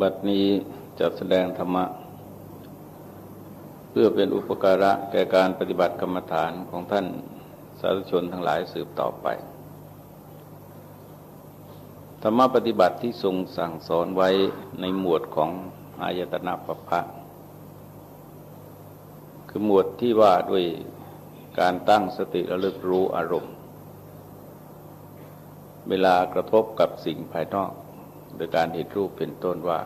บัดนี้จะแสดงธรรมะ เพื่อเป็นอุปการะแก่การปฏิบัติกรรมฐานของท่านสาธุชนทั้งหลายสืบต่อไป ธรรมะปฏิบัติที่ทรงสั่งสอนไว้ในหมวดของอายตนะปภะคือหมวดที่ว่าด้วยการตั้งสติระลึกรู้อารมณ์ เวลากระทบกับสิ่งภายนอก โดยการเห็นรูปเป็นต้นว่า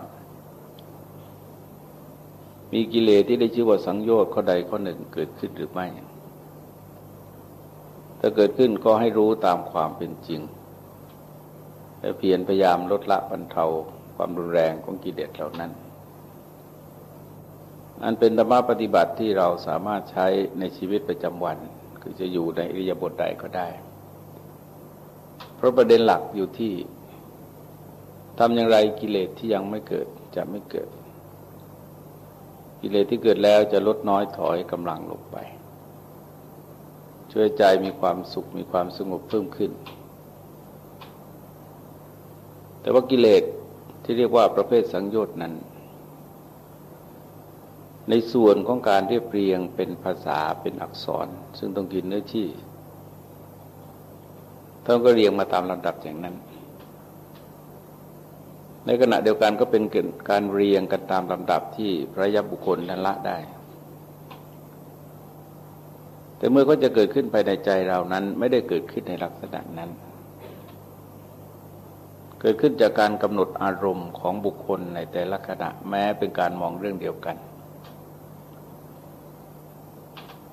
มีกิเลสที่ได้ชื่อว่าสังโยชน์ข้อใดข้อหนึ่งเกิดขึ้นหรือไม่ ถ้าเกิดขึ้นก็ให้รู้ตามความเป็นจริง และเพียรพยายามลดละบรรเทาความรุนแรงของกิเลสเหล่านั้น อันเป็นธรรมะปฏิบัติที่เราสามารถใช้ในชีวิตประจำวัน คือจะอยู่ในอิริยาบถใดก็ได้ เพราะประเด็นหลักอยู่ที่ ทำอย่างไรกิเลสที่ยังไม่เกิดจะไม่เกิด กิเลสที่เกิดแล้วจะลดน้อยถอยกำลังลงไป ช่วยใจมีความสุขมีความสงบเพิ่มขึ้น แต่ว่ากิเลสที่เรียกว่าประเภทสังโยชน์นั้น ในส่วนของการเรียบเรียงเป็นภาษาเป็นอักษร ซึ่งต้องกินเนื้อที่ท่านก็เรียงมาตามลำดับอย่างนั้น ในขณะเดียวกันก็เป็นการเรียงกันตามลำดับที่พระยบุคคลนั้นละได้ แต่เมื่อก็จะเกิดขึ้นภายในใจเรานั้น ไม่ได้เกิดขึ้นในลักษณะนั้น เกิดขึ้นจากการกำหนดอารมณ์ของบุคคลในแต่ละขณะแม้เป็นการมองเรื่องเดียวกัน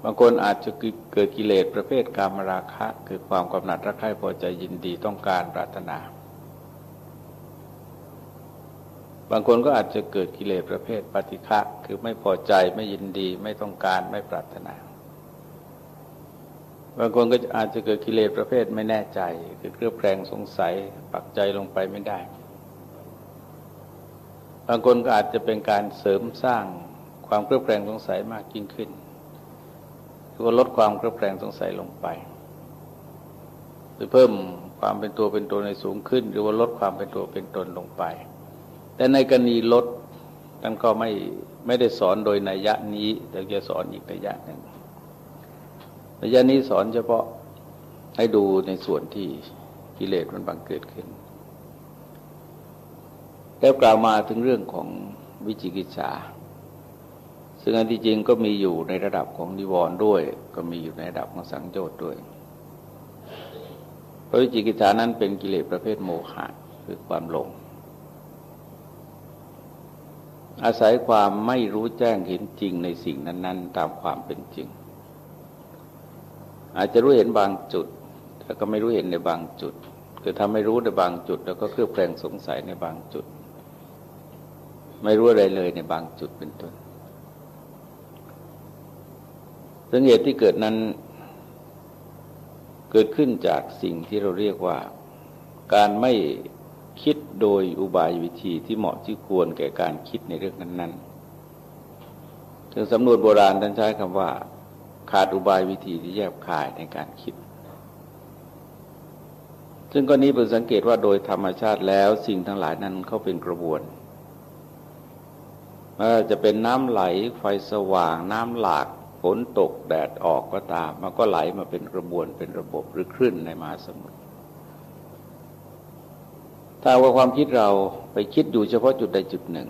บางคนอาจจะเกิดกิเลสประเภทกามราคะ คือความกำหนัดรักใคร่พอใจยินดีต้องการปรารถนา บางคนก็อาจจะเกิดกิเลสประเภทปฏิฆะคือไม่พอใจไม่ยินดีไม่ต้องการไม่ปรารถนา บางคนก็อาจจะเกิดกิเลสประเภทไม่แน่ใจ คือเครือบแคลงสงสัยปักใจลงไปไม่ได้ บางคนก็อาจจะเป็นการเสริมสร้างความเครือบแคลงสงสัยมากยิ่งขึ้นคือว่าลดความเครือบแคลงสงสัยลงไป หรือเพิ่มความเป็นตัวเป็นตนในสูงขึ้น หรือว่าลดความเป็นตัวเป็นตนลงไป แต่ในกรณีลดท่านก็ไม่ไม่ได้สอนโดยนัยยะนี้ แต่จะสอนอีกนัยยะหนึ่งนัยยะนี้สอนเฉพาะให้ดูในส่วนที่กิเลสมันบังเกิดขึ้น แล้วกล่าวมาถึงเรื่องของวิจิกิจฉาซึ่งอันที่จริงก็มีอยู่ในระดับของนิวรณ์ด้วย ก็มีอยู่ในระดับของสังโยชน์ด้วยเพราะวิจิกิจานั้นเป็นกิเลสประเภทโมหะคือความหลง อาศัยความไม่รู้แจ้งเห็นจริงในสิ่งนั้น ๆ ตามความเป็นจริง อาจจะรู้เห็นบางจุดแต่ก็ไม่รู้เห็นในบางจุด คือทำให้รู้ในบางจุด แล้วก็เครือบแคลงสงสัยในบางจุด ไม่รู้อะไรเลยในบางจุดเป็นต้นสังเหตุที่เกิดนั้น เกิดขึ้นจากสิ่งที่เราเรียกว่า การไม่ คิดโดยอุบายวิธีที่เหมาะที่ควรแก่การคิดในเรื่องนั้น ๆ ถึงสำนวนโบราณท่านใช้คำว่า ขาดอุบายวิธีที่แยบคายในการคิด ซึ่งกรณีเป็นสังเกตว่าโดยธรรมชาติแล้วสิ่งทั้งหลายนั้นเขาเป็นกระบวนม่ว่าจะเป็นน้ำไหลไฟสว่าง น้ำหลากฝนตกแดดออกก็ตาม มันก็ไหลมาเป็นกระบวนเป็นระบบหรือคลื่นในมหาสมุทร ถ้าว่าความคิดเราไปคิดอยู่เฉพาะจุดใดจุดหนึ่ง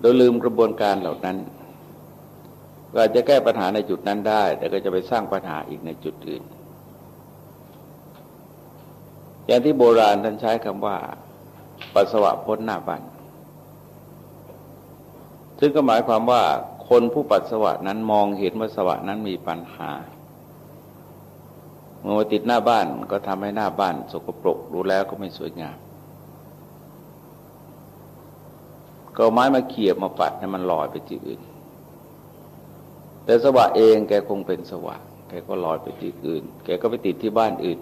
โดยลืมกระบวนการเหล่านั้น ก็อาจจะแก้ปัญหาในจุดนั้นได้ แต่ก็จะไปสร้างปัญหาอีกในจุดอื่น อย่างที่โบราณท่านใช้คำว่า ปัสสาวะพ้นหน้าบันซึ่งก็หมายความว่าคนผู้ปัสสาวะนั้นมองเห็นว่าสวะนั้นมีปัญหา เมื่อติดหน้าบ้านก็ทำให้หน้าบ้าน สกปรกดูแล้วก็ไม่สวยงาม ก็ไม้มาเขี่ยมาปัดให้มันลอยไปที่อื่น แต่สวะเองแกคงเป็นสวะแกก็ลอยไปที่อื่น แกก็ไปติดที่บ้านอื่น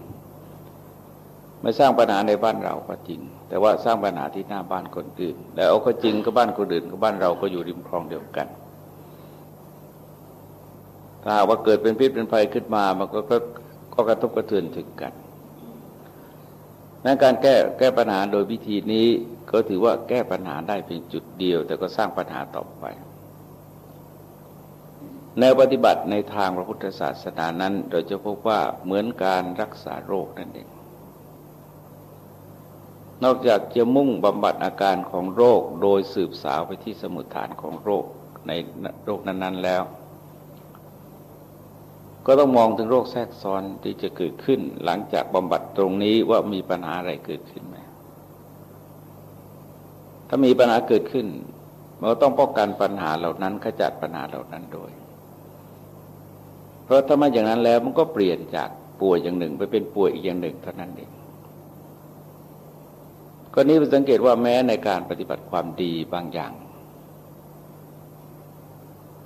ไม่สร้างปัญหาในบ้านเราก็จริง แต่ว่าสร้างปัญหาที่หน้าบ้านคนอื่นแต่เอาก็จริงก็บ้านคนอื่นก็บ้านเราก็อยู่ริมคลองเดียวกันถ้าว่าเกิดเป็นพิษเป็นภัยขึ้นมา มันก็ ก็กระทบกระเทือนถึงกันนั้นการแก้แก้ปัญหาโดยวิธีนี้ก็ถือว่าแก้ปัญหาได้เพียงจุดเดียว แต่ก็สร้างปัญหาต่อไป แนวปฏิบัติในทางพระพุทธศาสนานั้น เราจะพบว่าเหมือนการรักษาโรคนั่นเองนอกจากจะมุ่งบำบัดอาการของโรคโดยสืบสาวไปที่สมุทฐานของโรคในโรคนั้น ๆ แล้ว ก็ต้องมองถึงโรคแทรกซ้อนที่จะเกิดขึ้น หลังจากบำบัดตรงนี้ว่ามีปัญหาอะไรเกิดขึ้นไหมถ้ามีปัญหาเกิดขึ้นเราต้องป้องกันปัญหาเหล่านั้นขจัดปัญหาเหล่านั้นโดย เพราะถ้าไม่อย่างนั้นแล้วมันก็เปลี่ยนจากป่วยอย่างหนึ่ง ไปเป็นป่วยอีกอย่างหนึ่งเท่านั้นเองก็นี้เป็นสังเกตว่าแม้ในการปฏิบัติความดีบางอย่าง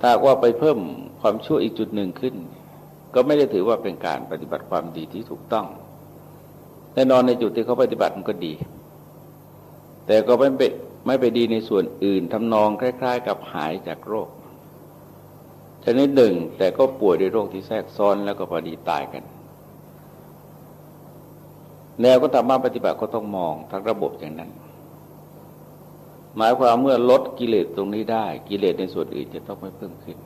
ถ้าว่าไปเพิ่มความชั่วอีกจุดหนึ่งขึ้น ก็ไม่ได้ถือว่าเป็นการปฏิบัติความดีที่ถูกต้องแน่นอนในจุดที่เขาปฏิบัติมันก็ดี แต่ก็ไม่ไปไม่ไปดีในส่วนอื่นทำนองคล้าย ๆ กับหายจากโรคชนิดหนึ่งแต่ก็ป่วยด้วยโรคที่แทรกซ้อนแล้วก็พอดีตายกัน แนวก็ทำมาปฏิบัติก็ต้องมองทั้งระบบอย่างนั้น หมายความเมื่อลดกิเลสตรงนี้ได้ กิเลสในส่วนอื่นจะต้องไม่เพิ่มขึ้น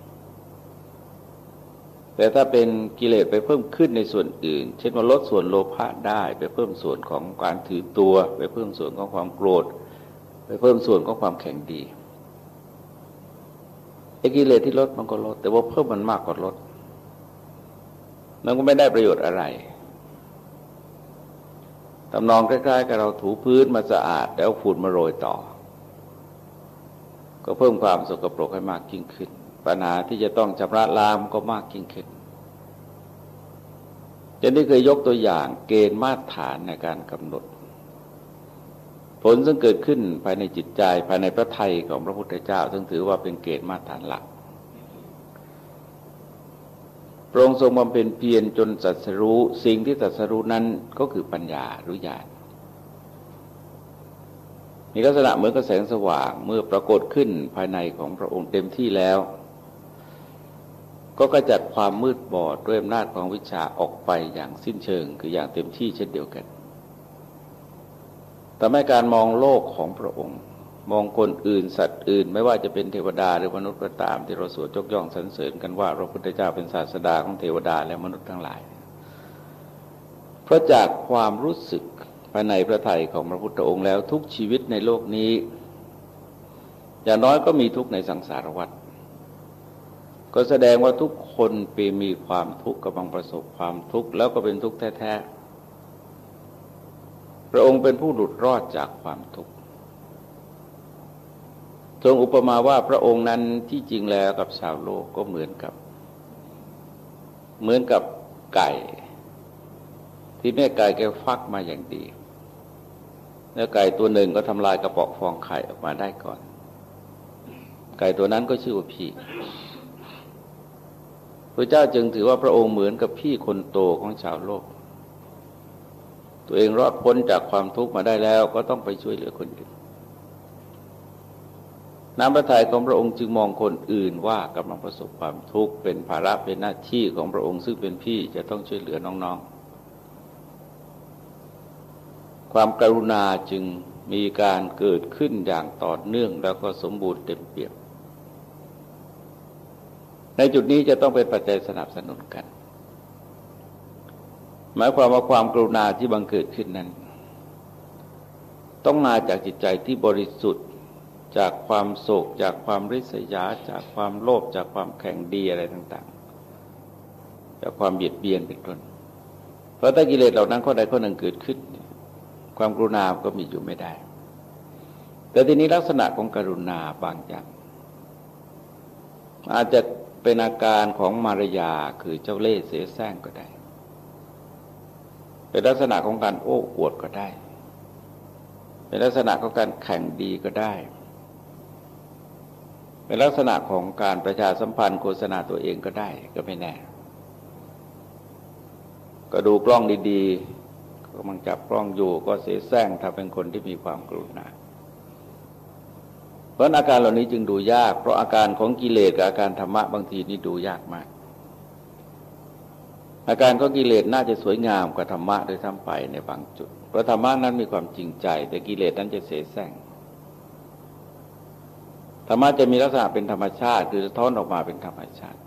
แต่ถ้าเป็นกิเลสไปเพิ่มขึ้นในส่วนอื่น เช่นว่าลดส่วนโลภะได้ไปเพิ่มส่วนของการถือตัว ไปเพิ่มส่วนของความโกรธ ไปเพิ่มส่วนของความแข็งดีไอ้กิเลสที่ลดมันก็ลด แต่ว่าเพิ่มมันมากกว่าลด มันก็ไม่ได้ประโยชน์อะไรตำนองใกล้ๆกับเราถูพื้นมาสะอาด แล้วฝุ่นมาโรยต่อ ก็เพิ่มความสกปรกให้มากยิ่งขึ้น ปัญหาที่จะต้องชำระล้างก็มากยิ่งขึ้นจะได้เคยยกตัวอย่างเกณฑ์มาตรฐานในการกำหนด ผลซึ่งเกิดขึ้นภายในจิตใจภายในพระไทยของพระพุทธเจ้า ซึ่งถือว่าเป็นเกณฑ์มาตรฐานหลักพระองค์ทรงบำเพ็ญเพียรจนสัสรู้สิ่งที่สัสรู้นั้นก็คือปัญญารือญาณมีลักษณะเหมือนกับแสงสว่างเมื่อปรากฏขึ้นภายในของพระองค์เต็มที่แล้ว ก็กระจัดความมืดบอดด้วยอำนาจของวิชาออกไปอย่างสิ้นเชิงคืออย่างเต็มที่เช่นเดียวกันแต่ไม่การมองโลกของพระองค์ มองคนอื่นสัตว์อื่น ไม่ว่าจะเป็นเทวดาหรือมนุษย์ก็ตาม ที่เราสวดจกย่องสรรเสริญกันว่าพระพุทธเจ้าเป็นศาสดาของเทวดาและมนุษย์ทั้งหลาย เพราะจากความรู้สึกภายในพระทัยของพระพุทธองค์แล้วทุกชีวิตในโลกนี้ อย่างน้อยก็มีทุกในสังสารวัฏ ก็แสดงว่าทุกคนปีมีความทุกข์กำลังประสบความทุกข์แล้วก็เป็นทุกข์แท้ๆ พระองค์เป็นผู้หลุดรอดจากความทุกข์ ทรงอุปมาว่าพระองค์นั้นที่จริงแล้วกับชาวโลกก็เหมือนกับ เหมือนกับไก่ ที่แม่ไก่แกฟักมาอย่างดีแล้วไก่ตัวหนึ่งก็ทำลายกระป๋องฟองไข่ออกมาได้ก่อน ไก่ตัวนั้นก็ชื่อว่าพี่ พระเจ้าจึงถือว่าพระองค์เหมือนกับพี่คนโตของชาวโลก ตัวเองรอดพ้นจากความทุกข์มาได้แล้วก็ต้องไปช่วยเหลือคนอื่น น้ำพระทัยของพระองค์จึงมองคนอื่นว่ากำลังประสบความทุกข์เป็นภาระเป็นหน้าที่ของพระองค์ซึ่งเป็นพี่จะต้องช่วยเหลือน้องๆ ความกรุณาจึงมีการเกิดขึ้นอย่างต่อเนื่องแล้วก็สมบูรณ์เต็มเปี่ยม ในจุดนี้จะต้องเป็นปัจจัยสนับสนุนกัน หมายความว่าความกรุณาที่บังเกิดขึ้นนั้น ต้องมาจากจิตใจที่บริสุทธิ์จากความโศก จากความริษยา จากความโลภจากความแข่งดีอะไรต่าง ๆ จากความเบียดเบียนเป็นต้นเพราะถ้ากิเลสเหล่านั้นข้อใดข้อหนึ่งเกิดขึ้น ความกรุณาก็มีอยู่ไม่ได้ แต่ทีนี้ลักษณะของกรุณาบางอย่างอาจจะ เป็นอาการของมารยาคือเจ้าเล่ห์เสียแซงก็ได้ เป็นลักษณะของการโอ้อวดก็ได้ เป็นลักษณะของการแข่งดีก็ได้ เป็นลักษณะของการประชาสัมพันธ์โฆษณาตัวเองก็ได้ก็ไม่แน่ ก็ดูกล้องดีๆกำลังจับกล้องอยู่ก็เสียแซงถ้าเป็นคนที่มีความกรุณา เพราะอาการเหล่านี้จึงดูยาก เพราะอาการของกิเลสกับอาการธรรมะบางทีนี่ดูยากมาก อาการของกิเลสน่าจะสวยงามกว่าธรรมะโดยทั้งไปในบางจุด เพราะธรรมะนั้นมีความจริงใจ แต่กิเลสนั้นจะเสแสร้งธรรมะจะมีลักษณะเป็นธรรมชาติ คือสะท้อนออกมาเป็นธรรมชาติ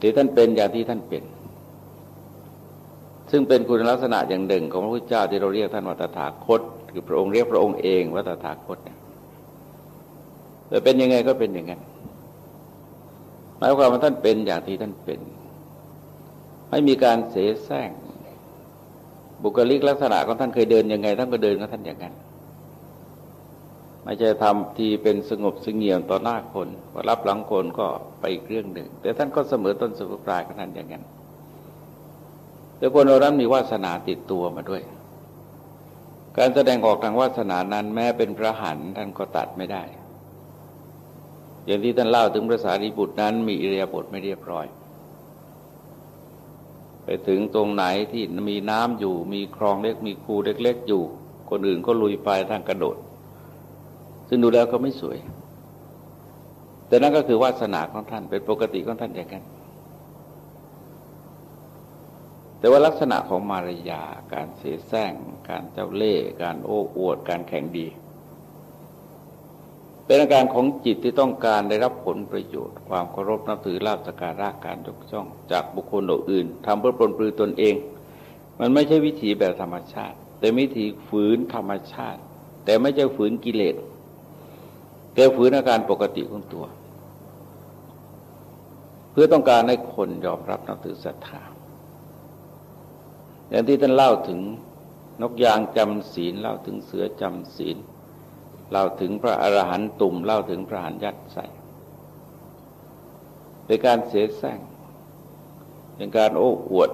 ที่ท่านเป็นอย่างที่ท่านเป็น ซึ่งเป็นคุณลักษณะอย่างหนึ่ง ของพระพุทธเจ้าที่เราเรียกท่านว่าตถาคต คือพระองค์เรียกพระองค์เองว่าตถาคตเนี่ยแต่เป็นยังไงก็เป็นอย่างนั้นหมายความว่าท่านเป็นอย่างที่ท่านเป็น ไม่มีการเสแสร้งบุคลิกลักษณะของท่านเคยเดินยังไงท่านก็เดินของท่านอย่างนั้นไม่ใช่ทำทีเป็นสงบสงเงียมต่อหน้าคนพอรับหลังคนก็ไปอีกเรื่องหนึ่ง แต่ท่านก็เสมอต้นเสมอปลายของท่านอย่างนั้นแต่คนเรานั้นมีวาสนาติดตัวมาด้วย การแสดงออกทางวาสนานั้นแม้เป็นพระหันท่านก็ตัดไม่ได้ อย่างที่ท่านเล่าถึงพระสารีบุตรนั้นมีอิริยาบถไม่เรียบร้อย ไปถึงตรงไหนที่มีน้ำอยู่ มีคลองเล็กมีคูเล็ก ๆ อยู่ คนอื่นก็ลุยไปทางกระโดด ซึ่งดูแล้วก็ไม่สวย แต่นั่นก็คือวาสนาของท่านเป็นปกติของท่านอย่างนั้น แต่ว่าลักษณะของมารยา การเสแสร้ง การเจ้าเล่ห์ การโอ้อวด การแข่งดี เป็นอาการของจิตที่ต้องการได้รับผลประโยชน์ ความเคารพนับถือลาบสการะการยกย่อง จากบุคคลอื่นทำเพื่อปลนปลือตนเอง มันไม่ใช่วิถีแบบธรรมชาติ แต่วิถีฝืนธรรมชาติ แต่ไม่ใช่ฝืนกิเลสแกฝืนอาการปกติของตัว เพื่อต้องการให้คนยอมรับนับถือศรัทธา อย่างที่ท่านเล่าถึงนกยางจำศีลเล่าถึงเสือจำศีลเล่าถึงพระอรหันตุ่มเล่าถึงพระหันยัดใส่เป็นการเสียแซงเป็นการโอ้อวด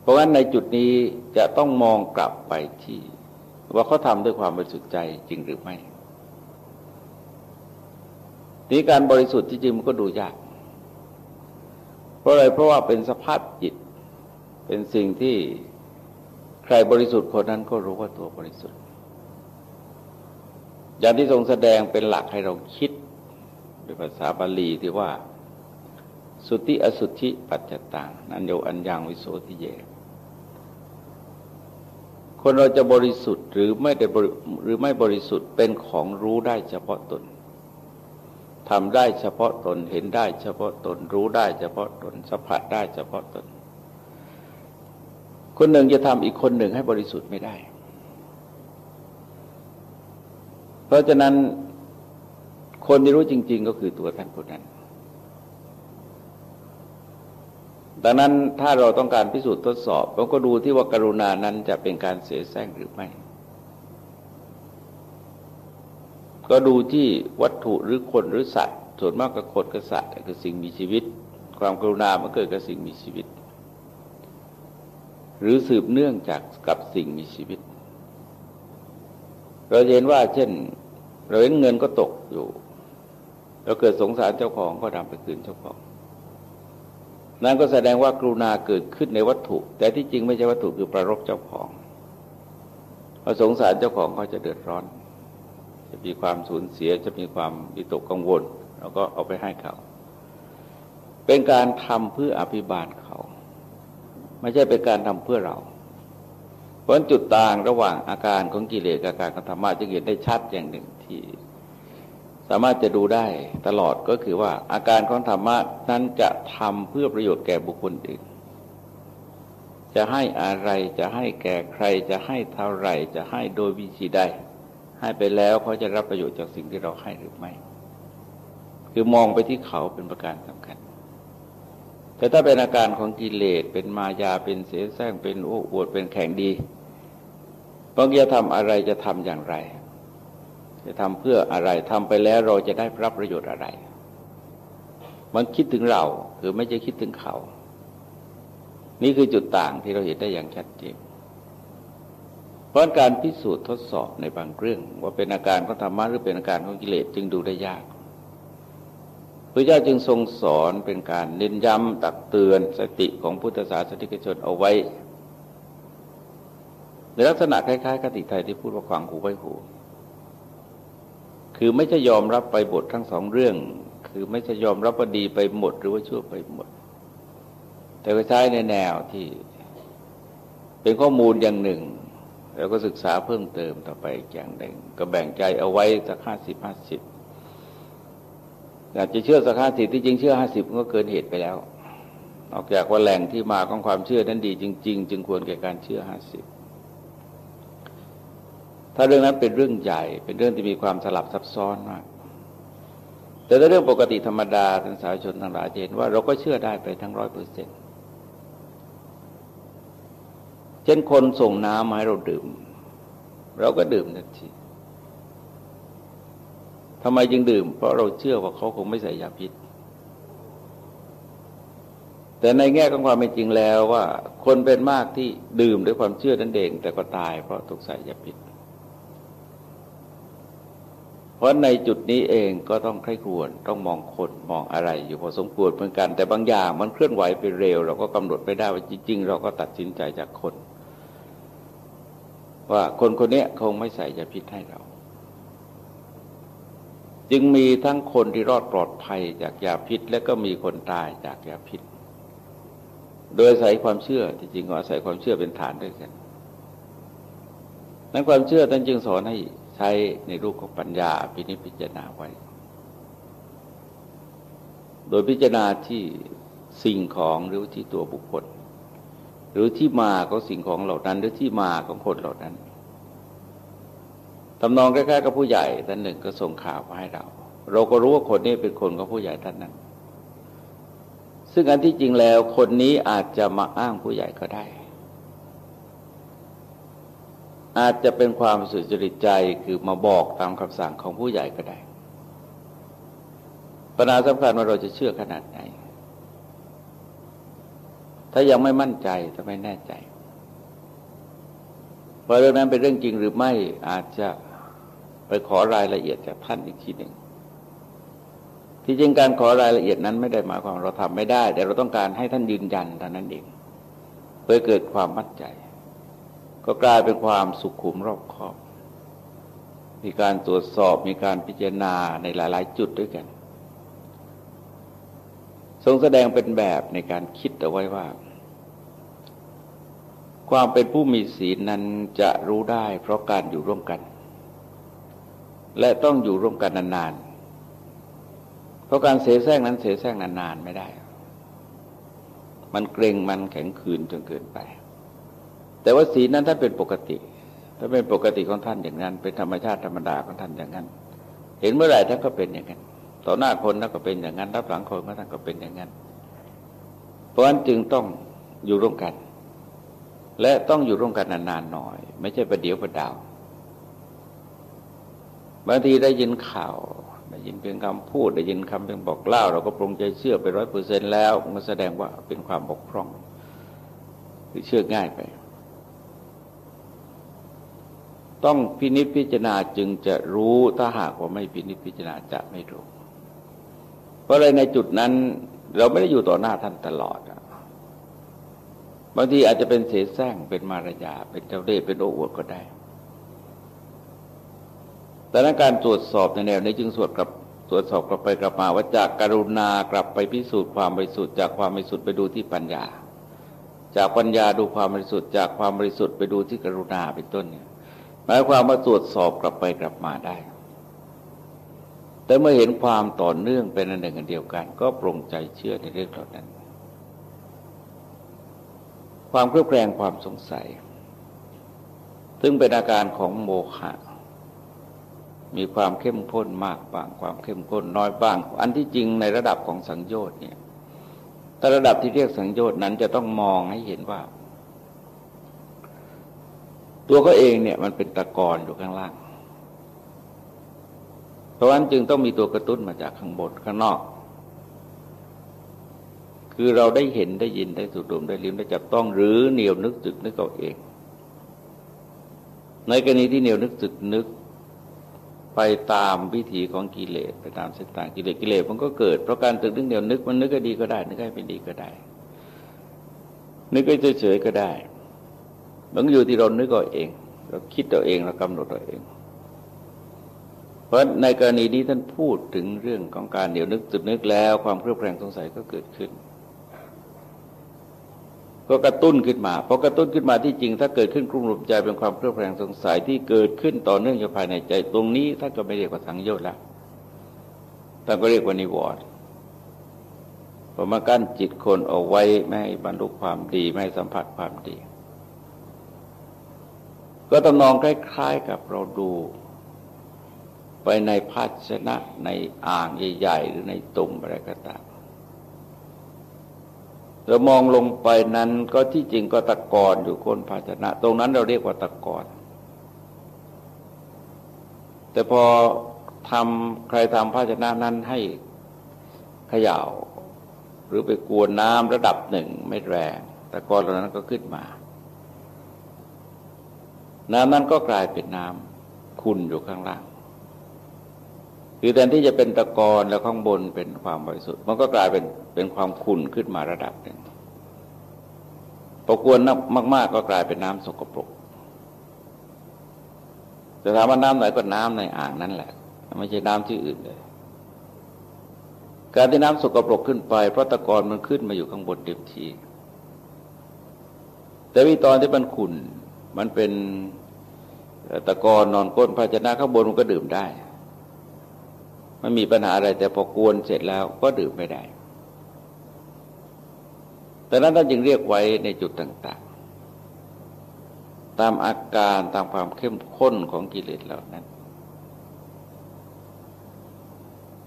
เพราะฉะนั้นในจุดนี้จะต้องมองกลับไปที่ ว่าเขาทำด้วยความบริสุทธิ์ใจจริงหรือไม่นี้การบริสุทธิ์ที่จริงมันก็ดูยาก เพราะอะไรเพราะว่าเป็นสภาพจิต เป็นสิ่งที่ใครบริสุทธิ์คนนั้นก็รู้ว่าตัวบริสุทธิ์ อย่างที่ทรงแสดงเป็นหลักให้เราคิดด้วยภาษาบาลีที่ว่า สุติอสุธิปัจจตังนันโยอัญญังวิโสทิเย คนเราจะบริสุทธิ์หรือไม่ได้หรือไม่บริสุทธิ์เป็นของรู้ได้เฉพาะตนทำได้เฉพาะตนเห็นได้เฉพาะตนรู้ได้เฉพาะตนสัมผัสได้เฉพาะตน คนหนึ่งจะทำอีกคนหนึ่งให้บริสุทธิ์ไม่ได้ เพราะฉะนั้นคนที่รู้จริง ๆ ก็คือตัวท่านคนนั้น ดังนั้นถ้าเราต้องการพิสูจน์ทดสอบเราก็ดูที่ว่ากรุณานั้นจะเป็นการเสียแซงหรือไม่ ก็ดูที่วัตถุหรือคนหรือสัตว์ ส่วนมากกับคนกับสัตว์คือสิ่งมีชีวิต ความกรุณามันเกิดกับสิ่งมีชีวิต หรือสืบเนื่องจากกับสิ่งมีชีวิต เราเห็นว่าเช่น เราเห็นเงินก็ตกอยู่ เราเกิดสงสารเจ้าของก็นำไปคืนเจ้าของ นั่นก็แสดงว่ากรุณาเกิดขึ้นในวัตถุ แต่ที่จริงไม่ใช่วัตถุคือประรบเจ้าของพอสงสารเจ้าของเขาจะเดือดร้อน จะมีความสูญเสียจะมีความวิตกกังวลเราก็เอาไปให้เขา เป็นการทำเพื่ออภิบาลเขา ไม่ใช่เป็นการทำเพื่อเรา เพราะจุดต่างระหว่างอาการของกิเลสกับอาการของธรรมะจะเห็นได้ชัดอย่างหนึ่งที่ สามารถจะดูได้ตลอดก็คือว่าอาการของธรรมะนั้นจะทำเพื่อประโยชน์แก่บุคคลอื่น จะให้อะไรจะให้แก่ใครจะให้เท่าไรจะให้โดยวิธีใดให้ไปแล้วเขาจะรับประโยชน์จากสิ่งที่เราให้หรือไม่ คือมองไปที่เขาเป็นประการสำคัญ แต่ถ้าเป็นอาการของกิเลสเป็นมายาเป็นเสียแซงเป็นโอ้อวดเป็นแข่งดีบางทีทำอะไรจะทำอย่างไร จะทำเพื่ออะไรทำไปแล้วเราจะได้รับประโยชน์อะไร มันคิดถึงเราคือไม่ใช่คิดถึงเขา นี่คือจุดต่างที่เราเห็นได้อย่างชัดเจนเพราะการพิสูจน์ทดสอบในบางเรื่อง ว่าเป็นอาการของธรรมะหรือเป็นอาการของกิเลสจึงดูได้ยาก พระเจ้าจึงทรงสอนเป็นการเน้นย้ำตักเตือนสติของพุทธศาสนิกชนเอาไว้ ในลักษณะคล้ายๆกติไทยที่พูดว่าขวางหูไว้หู คือไม่จะยอมรับไปบททั้งสองเรื่อง คือไม่จะยอมรับว่าดีไปหมดหรือว่าชั่วไปหมด แต่ก็ใช้ในแนวที่ เป็นข้อมูลอย่างหนึ่งเราก็ศึกษาเพิ่มเติมต่อไปอย่างหนึ่ง ก็แบ่งใจเอาไว้สักห้าสิบห้าสิบ อยากจะเชื่อสักห้าสิบที่จริงเชื่อห้าสิบก็เกินเหตุไปแล้วนอกจากว่าแหล่งที่มาของความเชื่อนั้นดีจริง ๆ จึงควรแก่การเชื่อห้าสิบถ้าเรื่องนั้นเป็นเรื่องใหญ่เป็นเรื่องที่มีความสลับซับซ้อนมากแต่ถ้าเรื่องปกติธรรมดาท่านสาธารณชนทั้งหลายเห็นว่าเราก็เชื่อได้ไปทั้งร้อยเปอร์เซ็นต์เช่นคนส่งน้ำมาให้เราดื่ม เราก็ดื่มทันที ทำไมจึงดื่ม เพราะเราเชื่อว่าเขาคงไม่ใส่ยาพิษ แต่ในแง่ของความเป็นจริงแล้วว่า คนเป็นมากที่ดื่มด้วยความเชื่อนั่นเอง แต่ก็ตายเพราะถูกใส่ยาพิษ เพราะในจุดนี้เองก็ต้องใคร่ควญต้องมองคนมองอะไร อยู่พอสมควรเหมือนกัน แต่บางอย่างมันเคลื่อนไหวไปเร็ว เราก็กำหนดไม่ได้ว่าจริงๆ เราก็ตัดสินใจจากคน ว่าคนคนนี้คงไม่ใส่ยาพิษให้เรา จึงมีทั้งคนที่รอดปลอดภัยจากยาพิษ และก็มีคนตายจากยาพิษ โดยอาศัยความเชื่อที่จริงก็อาศัยความเชื่อเป็นฐานด้วยกันนั้นความเชื่อท่านจึงสอนให้ใช้ในรูปของปัญญาพินิจพิจารณาไว้ โดยพิจารณาที่สิ่งของหรือที่ตัวบุคคล หรือที่มาของสิ่งของเหล่านั้น หรือที่มาของคนเหล่านั้น ทำนองใกล้ๆกับผู้ใหญ่ท่านหนึ่งก็ส่งข่าวมาให้เรา เราก็รู้ว่าคนนี้เป็นคนของผู้ใหญ่ท่านนั้น ซึ่งอันที่จริงแล้วคนนี้อาจจะมาอ้างผู้ใหญ่ก็ได้ อาจจะเป็นความสุจริตใจคือมาบอกตามคำสั่งของผู้ใหญ่ก็ได้ปัญหาสำคัญว่าเราจะเชื่อขนาดไหน ถ้ายังไม่มั่นใจถ้าไม่แน่ใจว่าเรื่องนั้นเป็นเรื่องจริงหรือไม่อาจจะ ไปขอรายละเอียดจากท่านอีกทีหนึ่ง ที่จริงการขอรายละเอียดนั้นไม่ได้หมายความเราทำไม่ได้ แต่เราต้องการให้ท่านยืนยันเท่านั้นเองเพื่อเกิดความมั่นใจ ก็กลายเป็นความสุขุมรอบคอบ มีการตรวจสอบมีการพิจารณาในหลาย ๆ จุดด้วยกัน ทรงแสดงเป็นแบบในการคิดเอาไว้ว่าความเป็นผู้มีศีลนั้นจะรู้ได้เพราะการอยู่ร่วมกัน และต้องอยู่ร่วมกันนานๆ เพราะการเสแสร้งนั้นเสแสร้งนานๆไม่ได้ มันเกรงมันแข็งขืนจนเกินไป แต่ว่าศีนั้นถ้าเป็นปกติถ้าเป็นปกติของท่านอย่างนั้น เป็นธรรมชาติธรรมดาของท่านอย่างนั้น เห็นเมื่อไหร่ท่านก็เป็นอย่างนั้น ต่อหน้าคนท่านก็เป็นอย่างนั้นรับหลังคนก็ท่านก็เป็นอย่างนั้น เพราะฉะนั้นจึงต้องอยู่ร่วมกัน และต้องอยู่ร่วมกันนานๆหน่อย ไม่ใช่ประเดี๋ยวประดาว บางทีได้ยินข่าวได้ยินเพียงคำพูดได้ยินคำเพียงบอกเล่า เราก็ปรงใจเชื่อไปร้อยเปอร์เซ็นแล้วมันแสดงว่าเป็นความบกพร่องหรือเชื่อง่ายไป ต้องพินิจพิจารณาจึงจะรู้ถ้าหากว่าไม่พินิจพิจารณาจะไม่รู้เพราะอะไรในจุดนั้นเราไม่ได้อยู่ต่อหน้าท่านตลอดบางทีอาจจะเป็นเสแสร้งเป็นมารยา เป็นเจ้าเล่ห์เป็นโอ้อวดก็ได้ แต่ในการตรวจสอบในแนวนี้จึงสวดกับตรวจสอบกลับไปกลับมาว่าจากการุณากลับไปพิสูจน์ความบริสุทธิ์จากความบริสุทธิ์ไปดูที่ปัญญา จากปัญญาดูความบริสุทธิ์จากความบริสุทธิ์ไปดูที่กรุณาเป็นต้นเนี่ยหมายความว่าตรวจสอบกลับไปกลับมาได้ แต่เมื่อเห็นความต่อเนื่องเป็นอันหนึ่งอันเดียวกัน ก็ปรงใจเชื่อในเรื่องเหล่านั้น ความเครือบแคลงความสงสัย ซึ่งเป็นอาการของโมฆะ มีความเข้มข้นมากบางความเข้มข้นน้อยบ้าง อันที่จริงในระดับของสังโยชน์เนี่ยแต่ระดับที่เรียกสังโยชน์นั้นจะต้องมองให้เห็นว่า ตัวก็เองเนี่ยมันเป็นตะกอนอยู่ข้างล่าง เพราะฉะนั้นจึงต้องมีตัวกระตุ้นมาจากข้างบนข้างนอก คือเราได้เห็นได้ยินได้สูดดมได้ลิ้มได้จับต้องหรือเหนียวนึกจึกนึกเอาเอง ในกรณีที่เหนียวนึกจึกนึก ไปตามวิถีของกิเลสไปตามเส้นทางกิเลสกิเลสมันก็เกิดเพราะการตึกนึกเหนียวนึกมันนึกก็ดีก็ได้ นึกให้เป็นดีก็ได้ นึกก็เฉยๆก็ได้มันอยู่ที่เรานึกเอาเอง เราคิดเอาเองเรากำหนดเอาเอง เพราะในกรณีนี้ท่านพูดถึงเรื่องของการเดี๋ยวนึกจุดนึกแล้ว ความเครือบแคลงสงสัยก็เกิดขึ้น ก็กระตุ้นขึ้นมาพอกระตุ้นขึ้นมาที่จริง ถ้าเกิดขึ้นกลุ่มรวมใจเป็นความเครือบแคลงสงสัยที่เกิดขึ้นต่อเนื่องอยู่ภายในใจตรงนี้ท่านก็ไม่เรียกว่าสังโยชน์แล้วท่านก็เรียกว่านิวรณ์พอมากั้นจิตคนเอาไว้ไม่ให้บรรลุความดีไม่สัมผัสความดี ก็ตำนองคล้ายๆกับเราดู ไปในภาชนะในอ่างใหญ่ๆหรือในตุ่มอะไรก็ตาม เรามองลงไปนั้นก็ที่จริงก็ตะกอนอยู่คนภาชนะ ตรงนั้นเราเรียกว่าตะกอน แต่พอทำใครทำภาชนะนั้นให้เขย่าหรือไปกวนน้ำระดับหนึ่งไม่แรงตะกอนเหล่านั้นก็ขึ้นมา น้ำนั้นก็กลายเป็นน้ำขุ่นอยู่ข้างล่าง คือแทนที่จะเป็นตะกอนแล้วข้างบนเป็นความบริสุทธิ์ มันก็กลายเป็นเป็นความขุ่นขึ้นมาระดับหนึ่งพอกวนมาก ๆ ก็กลายเป็นน้ำสกปรกจะถามว่าน้ำไหนก็น้ำในอ่างนั่นแหละไม่ใช่น้ำที่อื่นเลยการที่น้ำสกปรกขึ้นไปเพราะตะกอนมันขึ้นมาอยู่ข้างบนเต็มทีแต่วิตอนที่มันขุ่นมันเป็นตะกอนนอนก้นภาชนะข้างบนมันก็ดื่มได้ ไม่มีปัญหาอะไรแต่พอกวนเสร็จแล้วก็ดื่มไม่ได้ แต่นั้นท่านจึงเรียกไว้ในจุดต่างๆ ตามอาการตามความเข้มข้นของกิเลสเหล่านั้น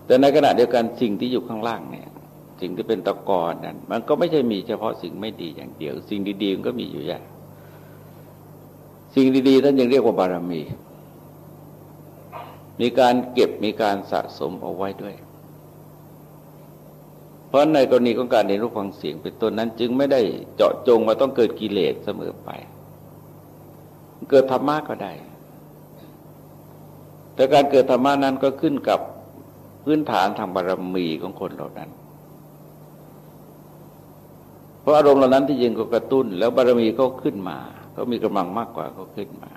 แต่ในขณะเดียวกันสิ่งที่อยู่ข้างล่างเนี่ย สิ่งที่เป็นตะกอนนั้น มันก็ไม่ใช่มีเฉพาะสิ่งไม่ดีอย่างเดียว สิ่งดีๆมันก็มีอยู่อย่างสิ่งดีๆท่านยังเรียกว่าบารมี มีการเก็บมีการสะสมเอาไว้ด้วย เพราะในกรณีของการเรียนรู้ฟังเสียงเป็นต้นนั้น จึงไม่ได้เจาะจงว่าต้องเกิดกิเลสเสมอไป เกิดธรรมะก็ได้ แต่การเกิดธรรมะนั้นก็ขึ้นกับพื้นฐานทางบารมีของคนเหล่านั้น เพราะอารมณ์เหล่านั้นที่ยิงก็กระตุ้น แล้วบารมีก็ขึ้นมา ก็มีกำลังมากกว่าก็ขึ้นมา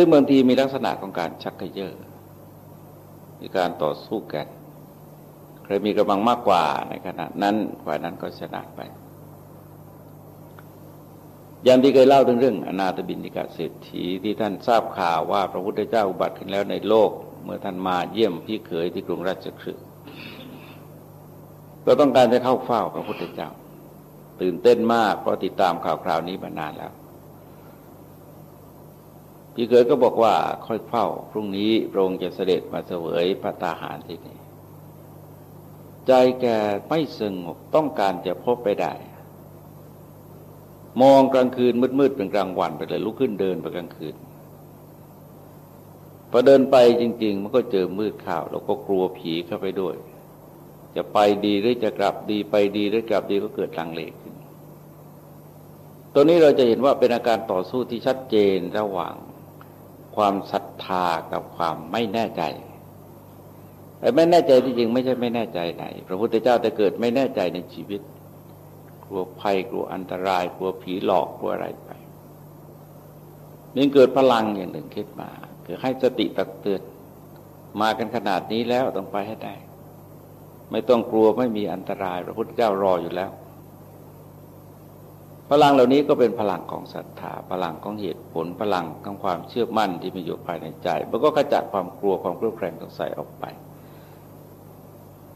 ซึ่งบางทีมีลักษณะของการชักกระเยอะมีการต่อสู้กันใครมีกำลังมากกว่าในขณะนั้นฝ่ายนั้นก็ชนะไปอย่างที่เคยเล่าถึงเรื่องอนาถบินิกาเศรษฐีที่ท่านทราบข่าวว่าพระพุทธเจ้าอุบัติขึ้นแล้วในโลก เมื่อท่านมาเยี่ยมพี่เขยที่กรุงราชคฤห์ก็ต้องการจะเข้าเฝ้าพระพุทธเจ้า ตื่นเต้นมากเพราะติดตามข่าวคราวนี้มานานแล้ว พี่เขยก็บอกว่าค่อยเฝ้า พรุ่งนี้พระองค์จะเสด็จมาเสวยพระตาหารที่นี่ ใจแกไม่สงบต้องการจะพบไปได้ มองกลางคืนมืดๆเป็นกลางวันไปเลยลุกขึ้นเดินไปกลางคืนพอเดินไปจริง ๆ มันก็เจอมืดข่าว แล้วก็กลัวผีเข้าไปด้วย จะไปดีหรือจะกลับดีไปดีหรือกลับดีก็เกิดลังเลขึ้น ตัวนี้เราจะเห็นว่าเป็นอาการต่อสู้ที่ชัดเจนระหว่าง ความศรัทธากับความไม่แน่ใจแต่ไม่แน่ใจที่จริงไม่ใช่ไม่แน่ใจไหน พระพุทธเจ้าแต่เกิดไม่แน่ใจในชีวิต กลัวภัยกลัวอันตราย กลัวผีหลอกกลัวอะไรไปนี่เกิดพลังอย่างหนึ่งขึ้นมา คือให้สติตักเตือนมากันขนาดนี้แล้วต้องไปให้ได้ ไม่ต้องกลัวไม่มีอันตราย พระพุทธเจ้ารออยู่แล้ว พลังเหล่านี้ก็เป็นพลังของศรัทธา พลังของเหตุผล พลังของความเชื่อมั่นที่มีอยู่ภายในใจ มันก็ขจัดความกลัวความเครียดแครงสงสัยออกไป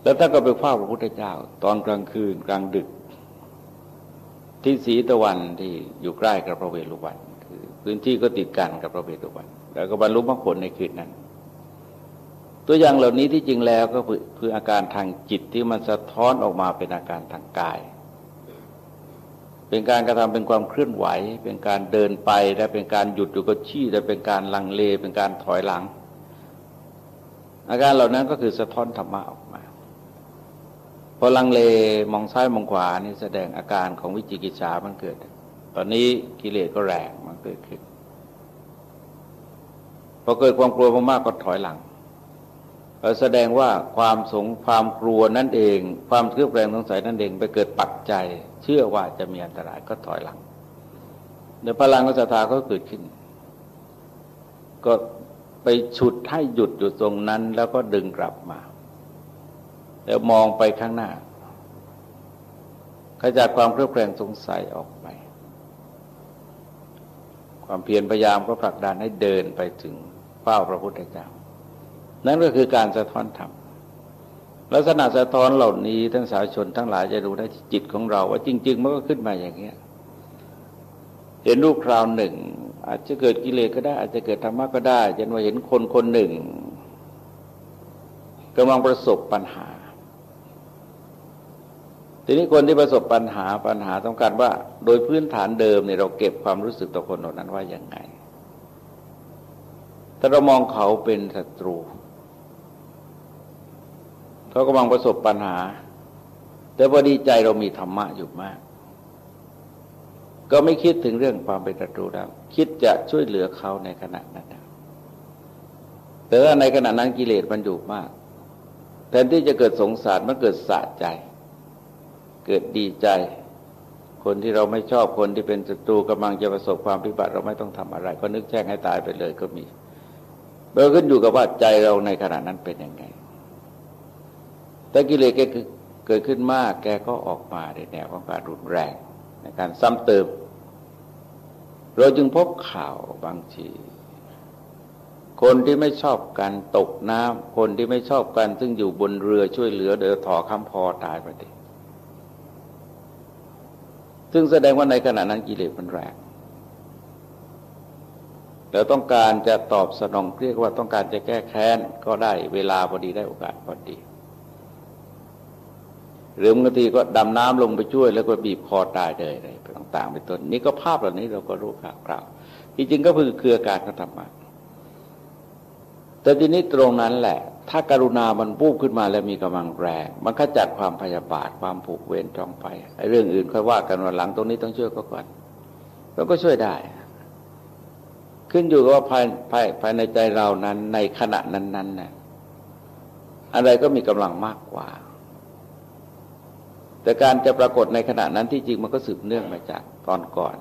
แล้วท่านก็ไปเฝ้าพระพุทธเจ้า ตอนกลางคืนกลางดึก ที่สีตะวันที่อยู่ใกล้กับพระเวรุวันคือพื้นที่ก็ติดกันกับพระเวรุวัน แล้วก็บรรลุมรรคผลในคืนนั้น ตัวอย่างเหล่านี้ที่จริงแล้วก็คืออาการทางจิตที่มันสะท้อนออกมาเป็นอาการทางกาย เป็นการกระทำเป็นความเคลื่อนไหว เป็นการเดินไปและเป็นการหยุดอยู่กับที่และเป็นการลังเลเป็นการถอยหลัง อาการเหล่านั้นก็คือสะท้อนธรรมะออกมาพอลังเลมองซ้ายมองขวานี่แสดงอาการของวิจิกิจฉามันเกิด ตอนนี้กิเลสก็แรงมันเกิดขึ้นพอเกิดความกลัวมากๆก็ถอยหลัง แสดงว่าความสงความกลัวนั่นเอง ความเครือบแคลงสงสัยนั่นเองไปเกิดปักใจเชื่อว่าจะมีอันตรายก็ถอยหลังเดี๋ยวพลังของศรัทธาก็เกิดขึ้น ก็ไปฉุดให้หยุดอยู่ตรงนั้น แล้วก็ดึงกลับมา แล้วมองไปข้างหน้าขจัดความเครือบแคลงสงสัยออกไป ความเพียรพยายามก็ผลักดันให้เดินไปถึงเป้าพระพุทธเจ้า นั่นก็คือการสะท้อนธรรมลักษณะสะท้อนเหล่านี้ท่านสาชนทั้งหลายจะดูได้จิตของเรา ว่าจริง ๆ มันก็ขึ้นมาอย่างเงี้ยเห็นรูปคราวหนึ่ง อาจจะเกิดกิเลสก็ได้ อาจจะเกิดธรรมะก็ได้จนว่าเห็นคนคนหนึ่งกำลังประสบปัญหา ทีนี้คนที่ประสบปัญหาปัญหาต้องการว่า โดยพื้นฐานเดิมเนี่ยเราเก็บความรู้สึกต่อคนเหล่านั้นว่าอย่างไง ถ้าเรามองเขาเป็นศัตรู เขากำลังประสบปัญหา แต่พอดีใจเรามีธรรมะอยู่มาก ก็ไม่คิดถึงเรื่องความเป็นศัตรูแล้วคิดจะช่วยเหลือเขาในขณะนั้นแต่ว่าในขณะนั้นกิเลสมันอยู่มาก แทนที่จะเกิดสงสารมันเกิดสะใจ เกิดดีใจ คนที่เราไม่ชอบคนที่เป็นศัตรูกำลังจะประสบความพิบัติเราไม่ต้องทำอะไร ก็นึกแช่งให้ตายไปเลยก็มีเร์ขึ้นอยู่กับว่าใจเราในขณะนั้นเป็นยังไง แต่กิเลสแกเกิดขึ้นมากแกก็ออกมาในแนวของการรุนแรงในการซ้ำเติม เราจึงพบข่าวบางทีคนที่ไม่ชอบกันตกน้ำคนที่ไม่ชอบกัน ซึ่งอยู่บนเรือช่วยเหลือเดือถอคำพอตายไปดิซึ่งแสดงว่าในขณะนั้นกิเลสมันแรงแล้วต้องการจะตอบสนองเรียกว่าต้องการจะแก้แค้นก็ได้เวลาพอดีได้โอกาสพอดี หรือบางทีก็ดำน้ำลงไปช่วย แล้วก็บีบคอตายเลยอะไรต่างๆเป็นต้น นี่ก็ภาพเหล่านี้เราก็รู้ข่าวคราวที่จริงก็คือเครือการกระทำมาแต่ทีนี้ตรงนั้นแหละ ถ้าการุณามันปูบขึ้นมาแล้วมีกำลังแรง มันขจัดความพยาบาทความผูกเวรจองไปไอ้เรื่องอื่นค่อยว่ากันวันหลังตรงนี้ต้องช่วยก็ก่อนเราก็ช่วยได้ ขึ้นอยู่กับว่าภายภายภายในใจเรานั้น ในขณะนั้นๆนะอะไรก็มีกำลังมากกว่า แต่การจะปรากฏในขณะนั้นที่จริงมันก็สืบเนื่องมาจากตอนก่อน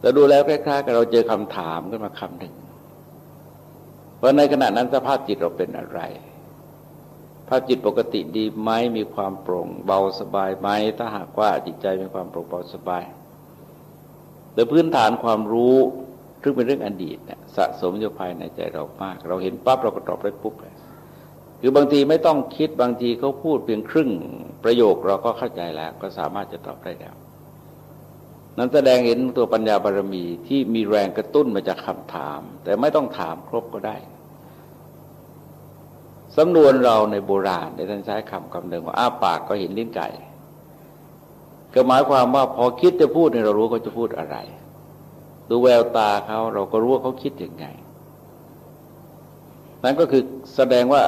แต่ดูแล้วคล้ายๆกับเราเจอคำถามขึ้นมาคำหนึ่งว่าในขณะนั้นสภาพจิตเราเป็นอะไร ภาพจิตปกติดีไหมมีความโปร่งเบาสบายไหมถ้าหากว่าจิตใจมีความโปร่งเบาสบายแต่พื้นฐานความรู้ซึ่งเป็นเรื่องอดีตเนี่ยสะสมอยู่ภายในใจเรามาก เราเห็นปั๊บเราก็ตอบได้ปุ๊บเลย คือบางทีไม่ต้องคิดบางทีเขาพูดเพียงครึ่งประโยคเราก็เข้าใจแล้ว ก็สามารถจะตอบได้แล้ว นั้นแสดงเห็นตัวปัญญาบารมีที่มีแรงกระตุ้นมาจากคำถาม แต่ไม่ต้องถามครบก็ได้สำนวนเราในโบราณในท่านใช้คำคำหนึ่งว่าอ้าปากก็เห็นลิ้นไก่ ก็หมายความว่าพอคิดจะพูดเนี่ยเรารู้เขาจะพูดอะไร ดูแววตาเขาเราก็รู้ว่าเขาคิดยังไง นั่นก็คือแสดงว่า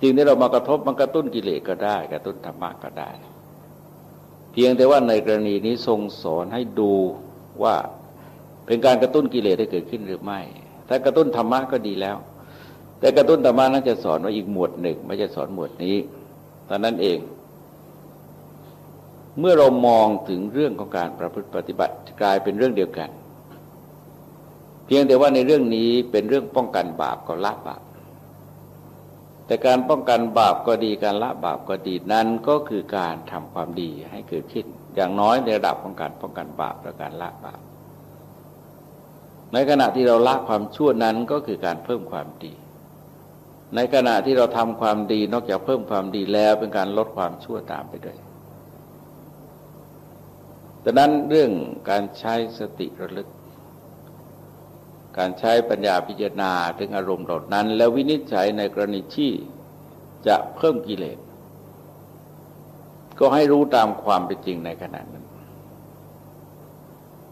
สิ่งที่เรามากระทบมันกระตุ้นกิเลสก็ได้ กระตุ้นธรรมะก็ได้ เพียงแต่ว่าในกรณีนี้ทรงสอนให้ดูว่าเป็นการกระตุ้นกิเลสได้เกิดขึ้นหรือไม่ ถ้ากระตุ้นธรรมะก็ดีแล้ว แต่กระตุ้นธรรมะนั้นจะสอนว่าอีกหมวดหนึ่ง ไม่ใช่สอนหมวดนี้ตอนนั้นเอง เมื่อเรามองถึงเรื่องของการประพฤติปฏิบัติกลายเป็นเรื่องเดียวกัน เพียงแต่ว่าในเรื่องนี้เป็นเรื่องป้องกันบาปก็ละบาป แต่การป้องกันบาปก็ดีการละบาปก็ดีนั้นก็คือการทำความดีให้เกิดขึ้น อย่างน้อยในระดับของการป้องกันบาปและการละบาป ในขณะที่เราละความชั่วนั้นก็คือการเพิ่มความดี ในขณะที่เราทำความดีนอกจากเพิ่มความดีแล้วเป็นการลดความชั่วตามไปด้วยดังนั้นเรื่องการใช้สติระลึก การใช้ปัญญาพิจารณาถึงอารมณ์เหล่านั้น แล้ววินิจฉัยในกรณีที่จะเพิ่มกิเลส ก็ให้รู้ตามความเป็นจริงในขณะนั้น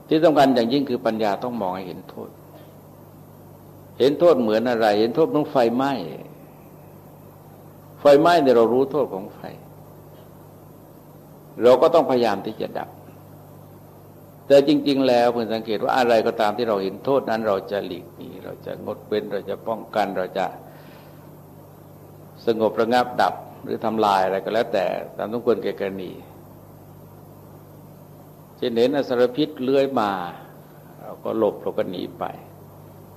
ที่สำคัญอย่างยิ่งคือปัญญาต้องมองให้เห็นโทษ เห็นโทษเหมือนอะไร เห็นโทษของไฟไหม้ไฟไหม้เนี่ยเรารู้โทษของไฟ เราก็ต้องพยายามที่จะดับ แต่จริง ๆ แล้วเพื่อนสังเกตว่าอะไรก็ตามที่เราเห็นโทษนั้น เราจะหลีกหนีเราจะงดเว้นเราจะป้องกันเราจะสงบระงับดับหรือทำลายอะไรก็แล้ว แต่ตามต้องควรแก่กรณีเช่นเห็นอสรพิษเลื้อยมา เราก็หลบเราก็หนีไป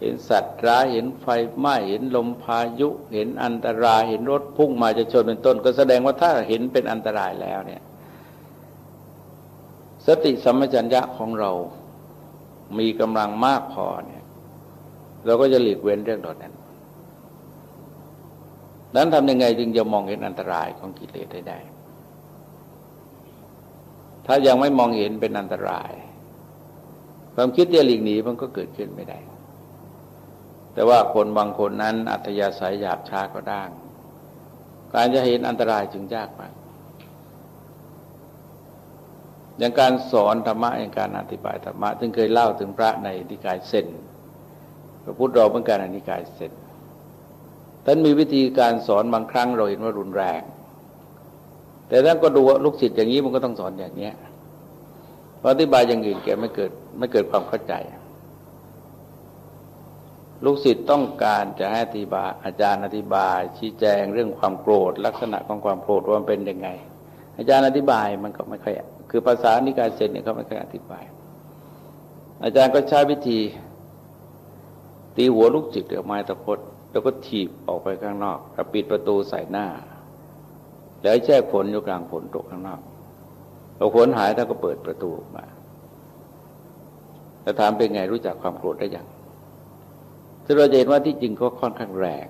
เห็นสัตว์ร้ายเห็นไฟไหม้เห็นลมพายุ เห็นอันตรายเห็นรถพุ่งมาจะชนเป็นต้น ก็แสดงว่าถ้าเห็นเป็นอันตรายแล้วเนี่ย สติสัมปชัญญะของเรามีกำลังมากพอเนี่ยเราก็จะหลีกเว้นเรื่องเหล่านั้น นั้นทำยังไงจึงจะมองเห็นอันตรายของกิเลสได้ ถ้ายังไม่มองเห็นเป็นอันตราย ความคิดจะหลีกหนีมันก็เกิดขึ้นไม่ได้ แต่ว่าคนบางคนนั้นอัธยาศัยหยาบช้าก็ด้าง การจะเห็นอันตรายจึงยากมาก อย่างการสอนธรรมะอย่างการอธิบายธรรมะซึ่งเคยเล่าถึงพระในนิกายเซนพระพุทธเราเป็นการอนิกายเซนท่านมีวิธีการสอนบางครั้งเราเห็นว่ารุนแรง แต่ท่านก็ดูว่าลูกศิษย์อย่างนี้มันก็ต้องสอนอย่างเนี้ยพออธิบายอย่างอื่นแกไม่เกิดไม่เกิดความเข้าใจ ลูกศิษย์ต้องการจะให้อธิบายอาจารย์อธิบาย ชี้แจงเรื่องความโกรธ ลักษณะของความโกรธว่ามันเป็นยังไง อาจารย์อธิบายมันก็ไม่ค่อย คือภาษานิกายเซนเนี่ยเขาไม่เคยอธิบาย อาจารย์ก็ใช้วิธี ตีหัวลูกจิตเดือไม้ตะพดแล้วก็ถีบออกไปข้างนอกแล้วปิดประตูใส่หน้า แล้วแช่ฝนอยู่กลางฝนตกข้างนอกพอฝนหายท่านก็เปิดประตูออกมาแล้วถามเป็นไงรู้จักความโกรธได้ยังซึ่เราเห็นว่าที่จริงก็ค่อนข้างแรง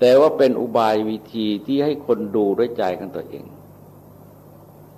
แต่ว่าเป็นอุบายวิธีที่ให้คนดูด้วยใจของตัวเอง